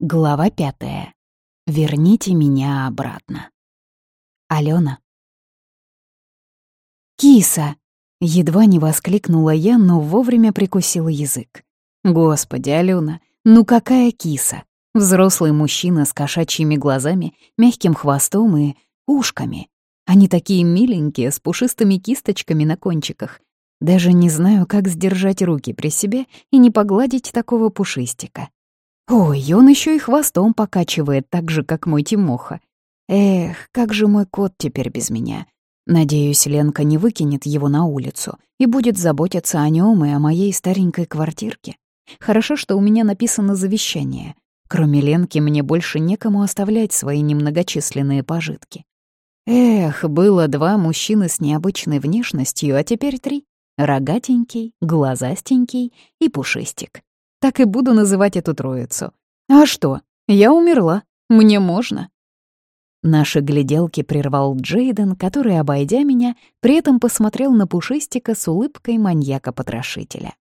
Глава пятая. Верните меня обратно. Алена. «Киса!» — едва не воскликнула я, но вовремя прикусила язык. «Господи, Алена, ну какая киса! Взрослый мужчина с кошачьими глазами, мягким хвостом и ушками. Они такие миленькие, с пушистыми кисточками на кончиках. Даже не знаю, как сдержать руки при себе и не погладить такого пушистика. Ой, он еще и хвостом покачивает, так же, как мой Тимоха. Эх, как же мой кот теперь без меня. Надеюсь, Ленка не выкинет его на улицу и будет заботиться о нем и о моей старенькой квартирке. Хорошо, что у меня написано завещание. Кроме Ленки, мне больше некому оставлять свои немногочисленные пожитки. Эх, было два мужчины с необычной внешностью, а теперь три. Рогатенький, глазастенький и пушистик. Так и буду называть эту троицу. А что, я умерла, мне можно. Наши гляделки прервал Джейден, который, обойдя меня, при этом посмотрел на Пушистика с улыбкой маньяка-потрошителя.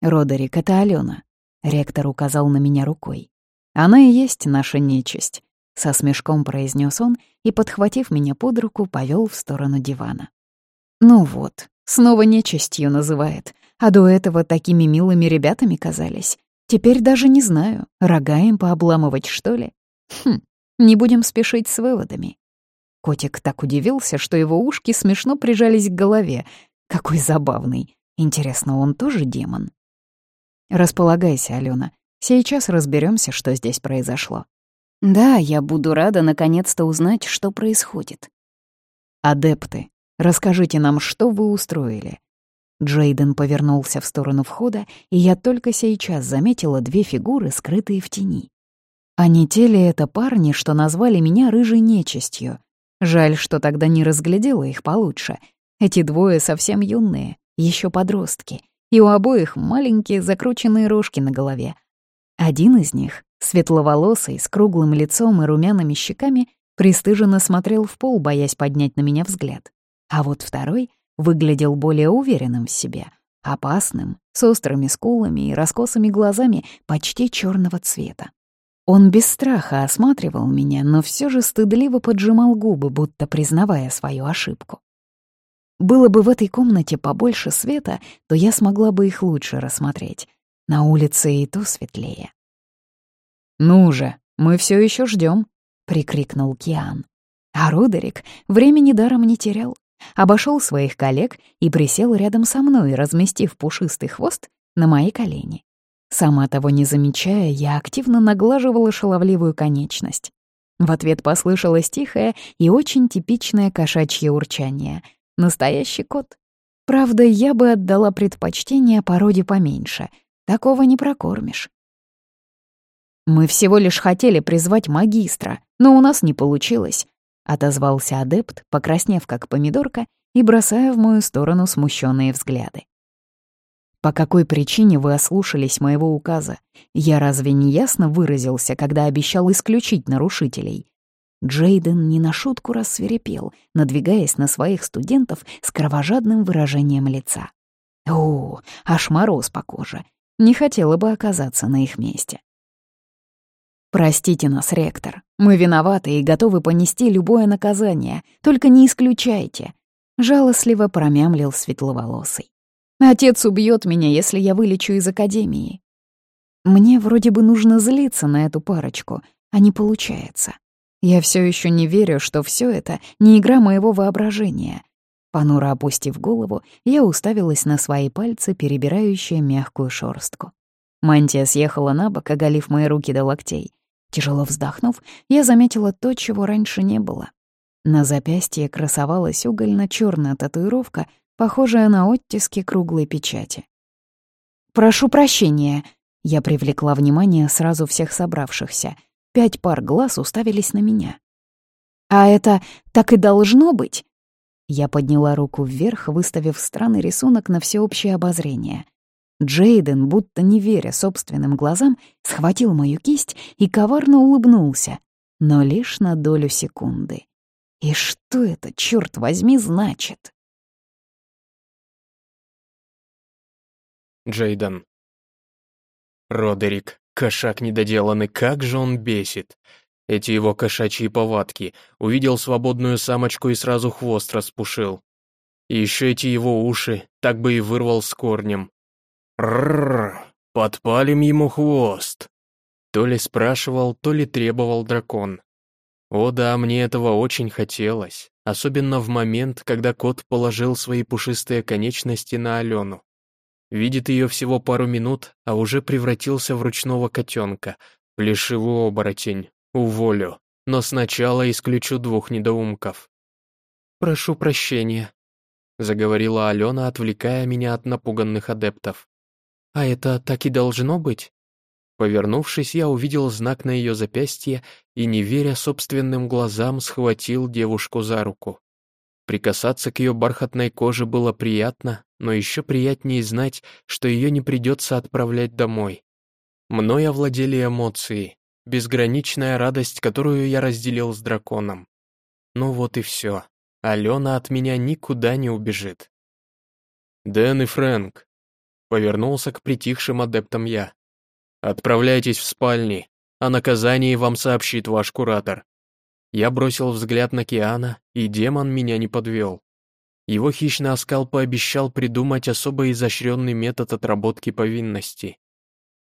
«Родерик, это Алена», — ректор указал на меня рукой. «Она и есть наша нечисть», — со смешком произнес он и, подхватив меня под руку, повел в сторону дивана. «Ну вот, снова нечистью называет, а до этого такими милыми ребятами казались. Теперь даже не знаю, рога им пообламывать, что ли? Хм, не будем спешить с выводами. Котик так удивился, что его ушки смешно прижались к голове. Какой забавный. Интересно, он тоже демон? Располагайся, Алена. Сейчас разберемся, что здесь произошло. Да, я буду рада наконец-то узнать, что происходит. Адепты, расскажите нам, что вы устроили. Джейден повернулся в сторону входа, и я только сейчас заметила две фигуры, скрытые в тени. А не те ли это парни, что назвали меня рыжей нечистью? Жаль, что тогда не разглядела их получше. Эти двое совсем юные, еще подростки, и у обоих маленькие закрученные рожки на голове. Один из них, светловолосый, с круглым лицом и румяными щеками, пристыженно смотрел в пол, боясь поднять на меня взгляд. А вот второй выглядел более уверенным в себе, опасным, с острыми скулами и раскосыми глазами почти черного цвета. Он без страха осматривал меня, но все же стыдливо поджимал губы, будто признавая свою ошибку. Было бы в этой комнате побольше света, то я смогла бы их лучше рассмотреть. На улице и то светлее. «Ну же, мы все еще ждем, прикрикнул Киан. А Родерик времени даром не терял обошел своих коллег и присел рядом со мной, разместив пушистый хвост на мои колени. Сама того не замечая, я активно наглаживала шаловливую конечность. В ответ послышалось тихое и очень типичное кошачье урчание. Настоящий кот. Правда, я бы отдала предпочтение породе поменьше. Такого не прокормишь. Мы всего лишь хотели призвать магистра, но у нас не получилось. Отозвался адепт, покраснев как помидорка и бросая в мою сторону смущенные взгляды. «По какой причине вы ослушались моего указа? Я разве не ясно выразился, когда обещал исключить нарушителей?» Джейден не на шутку рассверепел, надвигаясь на своих студентов с кровожадным выражением лица. «О, аж мороз по коже. Не хотела бы оказаться на их месте». «Простите нас, ректор. Мы виноваты и готовы понести любое наказание. Только не исключайте», — жалостливо промямлил светловолосый. «Отец убьет меня, если я вылечу из академии». Мне вроде бы нужно злиться на эту парочку, а не получается. Я все еще не верю, что все это не игра моего воображения. Понуро опустив голову, я уставилась на свои пальцы, перебирающие мягкую шорстку. Мантия съехала на бок, оголив мои руки до локтей. Тяжело вздохнув, я заметила то, чего раньше не было. На запястье красовалась угольно черная татуировка, похожая на оттиски круглой печати. «Прошу прощения», — я привлекла внимание сразу всех собравшихся. Пять пар глаз уставились на меня. «А это так и должно быть?» Я подняла руку вверх, выставив странный рисунок на всеобщее обозрение. Джейден, будто не веря собственным глазам, схватил мою кисть и коварно улыбнулся, но лишь на долю секунды. И что это, черт возьми, значит? Джейден. Родерик. Кошак недоделанный, как же он бесит. Эти его кошачьи повадки. Увидел свободную самочку и сразу хвост распушил. И еще эти его уши, так бы и вырвал с корнем. Рррр, подпалим ему хвост. То ли спрашивал, то ли требовал дракон. О да, мне этого очень хотелось, особенно в момент, когда кот положил свои пушистые конечности на Алену. Видит ее всего пару минут, а уже превратился в ручного котенка, плешивый оборотень, уволю, но сначала исключу двух недоумков. «Прошу прощения», — заговорила Алена, отвлекая меня от напуганных адептов. «А это так и должно быть?» Повернувшись, я увидел знак на ее запястье и, не веря собственным глазам, схватил девушку за руку. Прикасаться к ее бархатной коже было приятно, но еще приятнее знать, что ее не придется отправлять домой. Мной овладели эмоции, безграничная радость, которую я разделил с драконом. Ну вот и все. Алена от меня никуда не убежит. «Дэн и Фрэнк», — повернулся к притихшим адептам я. «Отправляйтесь в спальни. О наказании вам сообщит ваш куратор». Я бросил взгляд на Киана, и демон меня не подвел. Его хищный оскал пообещал придумать особо изощренный метод отработки повинности.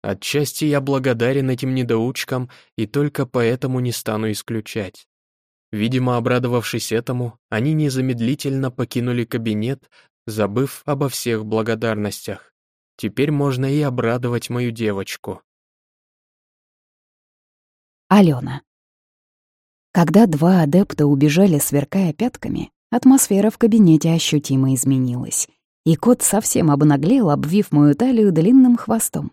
Отчасти я благодарен этим недоучкам и только поэтому не стану исключать. Видимо, обрадовавшись этому, они незамедлительно покинули кабинет, забыв обо всех благодарностях. Теперь можно и обрадовать мою девочку. Алена. Когда два адепта убежали, сверкая пятками, атмосфера в кабинете ощутимо изменилась, и кот совсем обнаглел, обвив мою талию длинным хвостом.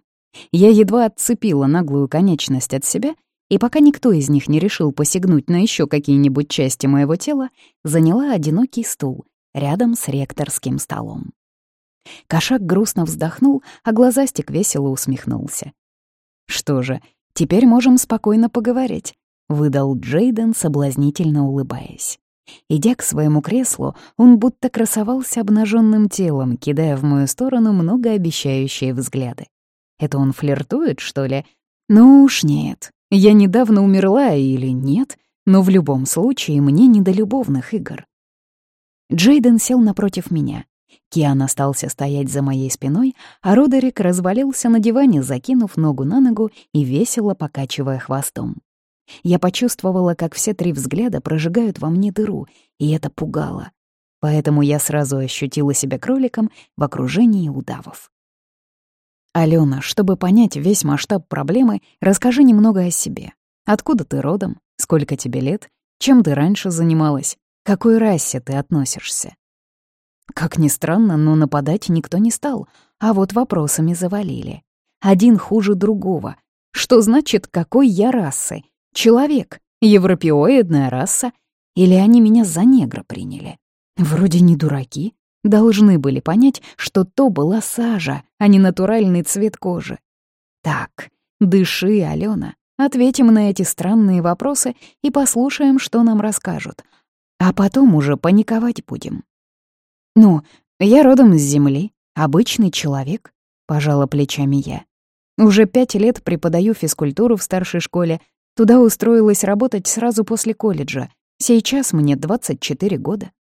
Я едва отцепила наглую конечность от себя, и пока никто из них не решил посягнуть на еще какие-нибудь части моего тела, заняла одинокий стул рядом с ректорским столом. Кошак грустно вздохнул, а глазастик весело усмехнулся. Что же, «Теперь можем спокойно поговорить», — выдал Джейден, соблазнительно улыбаясь. Идя к своему креслу, он будто красовался обнаженным телом, кидая в мою сторону многообещающие взгляды. Это он флиртует, что ли? Ну уж нет. Я недавно умерла или нет, но в любом случае мне не до любовных игр. Джейден сел напротив меня. Киан остался стоять за моей спиной, а Родерик развалился на диване, закинув ногу на ногу и весело покачивая хвостом. Я почувствовала, как все три взгляда прожигают во мне дыру, и это пугало. Поэтому я сразу ощутила себя кроликом в окружении удавов. «Алена, чтобы понять весь масштаб проблемы, расскажи немного о себе. Откуда ты родом? Сколько тебе лет? Чем ты раньше занималась? К какой расе ты относишься?» Как ни странно, но нападать никто не стал, а вот вопросами завалили. Один хуже другого. Что значит, какой я расы? Человек? Европеоидная раса? Или они меня за негра приняли? Вроде не дураки. Должны были понять, что то была сажа, а не натуральный цвет кожи. Так, дыши, Алена. Ответим на эти странные вопросы и послушаем, что нам расскажут. А потом уже паниковать будем. «Ну, я родом с Земли, обычный человек», — пожала плечами я. «Уже пять лет преподаю физкультуру в старшей школе, туда устроилась работать сразу после колледжа. Сейчас мне 24 года».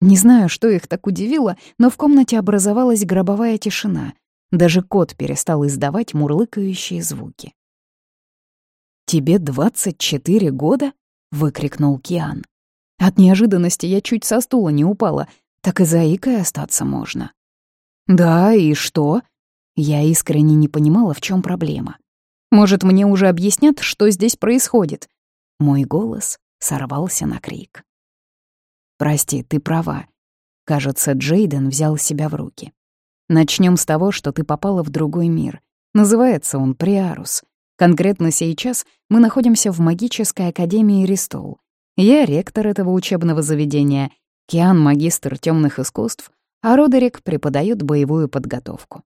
Не знаю, что их так удивило, но в комнате образовалась гробовая тишина. Даже кот перестал издавать мурлыкающие звуки. «Тебе 24 года?» — выкрикнул Киан. От неожиданности я чуть со стула не упала так и заикой остаться можно. Да, и что? Я искренне не понимала, в чем проблема. Может, мне уже объяснят, что здесь происходит? Мой голос сорвался на крик. «Прости, ты права. Кажется, Джейден взял себя в руки. Начнем с того, что ты попала в другой мир. Называется он Приарус. Конкретно сейчас мы находимся в магической академии Ристол. Я ректор этого учебного заведения Киан — магистр темных искусств, а Родерик преподает боевую подготовку.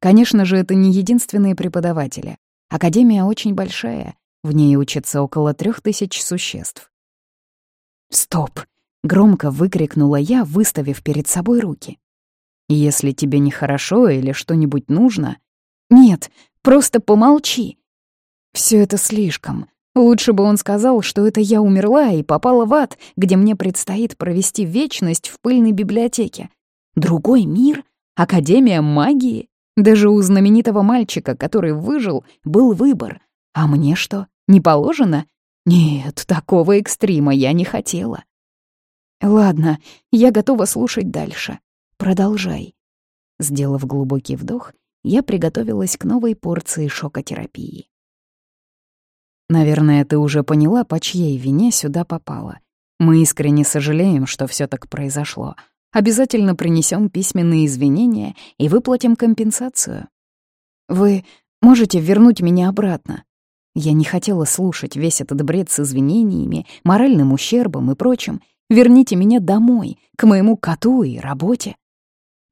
Конечно же, это не единственные преподаватели. Академия очень большая, в ней учатся около трех тысяч существ. «Стоп!» — громко выкрикнула я, выставив перед собой руки. «Если тебе нехорошо или что-нибудь нужно...» «Нет, просто помолчи!» Все это слишком. Лучше бы он сказал, что это я умерла и попала в ад, где мне предстоит провести вечность в пыльной библиотеке. Другой мир? Академия магии? Даже у знаменитого мальчика, который выжил, был выбор. А мне что, не положено? Нет, такого экстрима я не хотела. Ладно, я готова слушать дальше. Продолжай. Сделав глубокий вдох, я приготовилась к новой порции шокотерапии. Наверное, ты уже поняла, по чьей вине сюда попала. Мы искренне сожалеем, что все так произошло. Обязательно принесем письменные извинения и выплатим компенсацию. Вы можете вернуть меня обратно. Я не хотела слушать весь этот бред с извинениями, моральным ущербом и прочим. Верните меня домой, к моему коту и работе.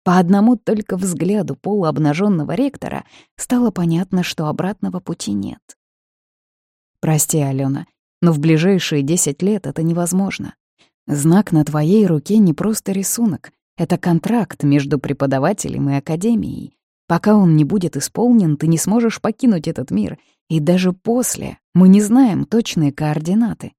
По одному только взгляду полуобнаженного ректора стало понятно, что обратного пути нет. Прости, Алена, но в ближайшие десять лет это невозможно. Знак на твоей руке не просто рисунок, это контракт между преподавателем и академией. Пока он не будет исполнен, ты не сможешь покинуть этот мир, и даже после мы не знаем точные координаты.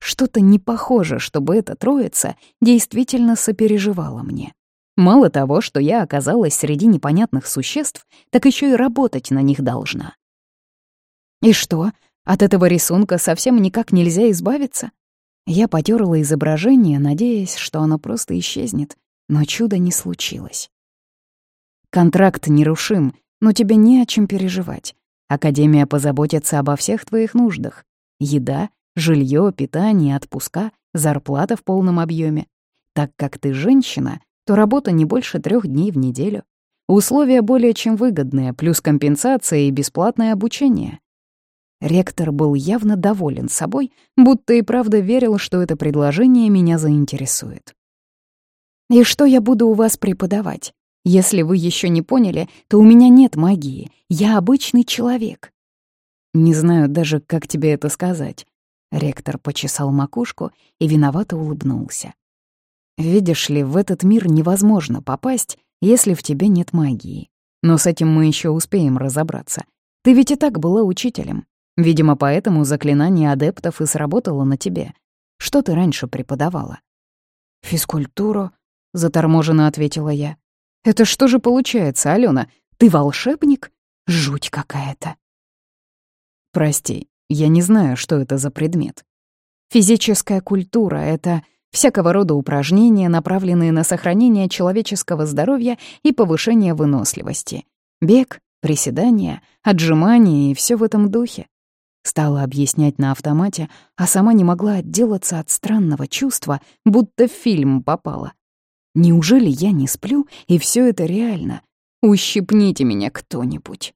Что-то не похоже, чтобы эта троица действительно сопереживала мне. Мало того, что я оказалась среди непонятных существ, так еще и работать на них должна. И что, от этого рисунка совсем никак нельзя избавиться. Я потерла изображение, надеясь, что оно просто исчезнет, но чуда не случилось. Контракт нерушим, но тебе не о чем переживать. Академия позаботится обо всех твоих нуждах. Еда, жилье, питание, отпуска, зарплата в полном объеме. Так как ты женщина, то работа не больше трех дней в неделю. Условия более чем выгодные, плюс компенсация и бесплатное обучение. Ректор был явно доволен собой, будто и правда верил, что это предложение меня заинтересует. «И что я буду у вас преподавать? Если вы еще не поняли, то у меня нет магии, я обычный человек». «Не знаю даже, как тебе это сказать». Ректор почесал макушку и виновато улыбнулся. «Видишь ли, в этот мир невозможно попасть, если в тебе нет магии. Но с этим мы еще успеем разобраться. Ты ведь и так была учителем. Видимо, поэтому заклинание адептов и сработало на тебе. Что ты раньше преподавала?» «Физкультуру», — заторможенно ответила я. «Это что же получается, Алена? Ты волшебник? Жуть какая-то». «Прости, я не знаю, что это за предмет. Физическая культура — это всякого рода упражнения, направленные на сохранение человеческого здоровья и повышение выносливости. Бег, приседания, отжимания и все в этом духе. Стала объяснять на автомате, а сама не могла отделаться от странного чувства, будто в фильм попала. Неужели я не сплю, и все это реально? Ущипните меня кто-нибудь.